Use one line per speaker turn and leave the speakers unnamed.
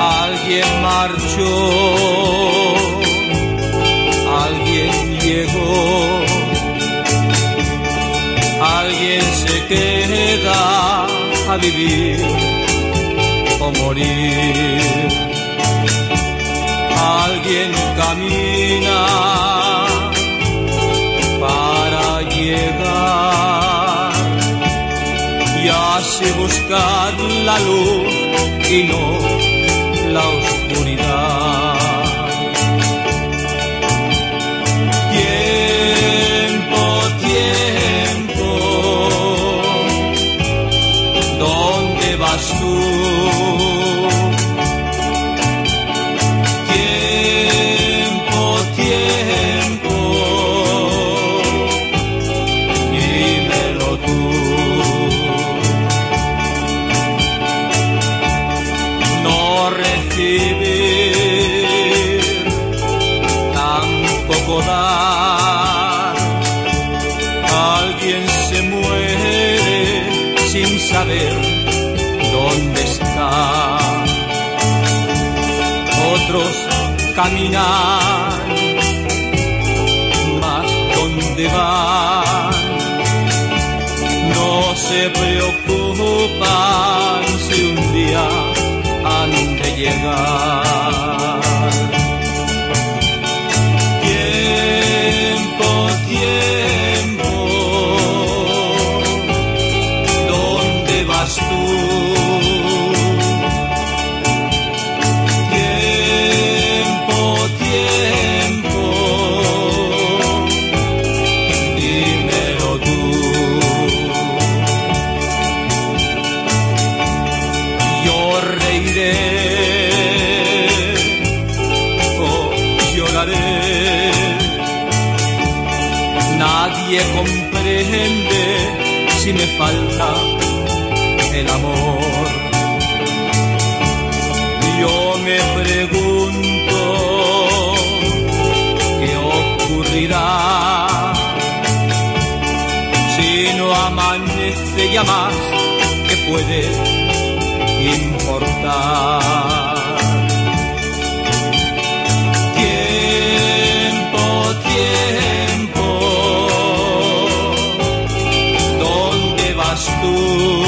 Alguien marchó, alguien llegó, alguien se queda a vivir o morir. Alguien camina para llegar. Y hace buscar la luz y no recibir, tampoco dar. Alguien se muere sin saber dónde está. Otros caminan, más dónde van. No se preocupan comprende si me falta el amor. Yo me pregunto qué ocurrirá si no amanece ya más que puede importar. Tiempo, tiempo, ¿dónde vas tú?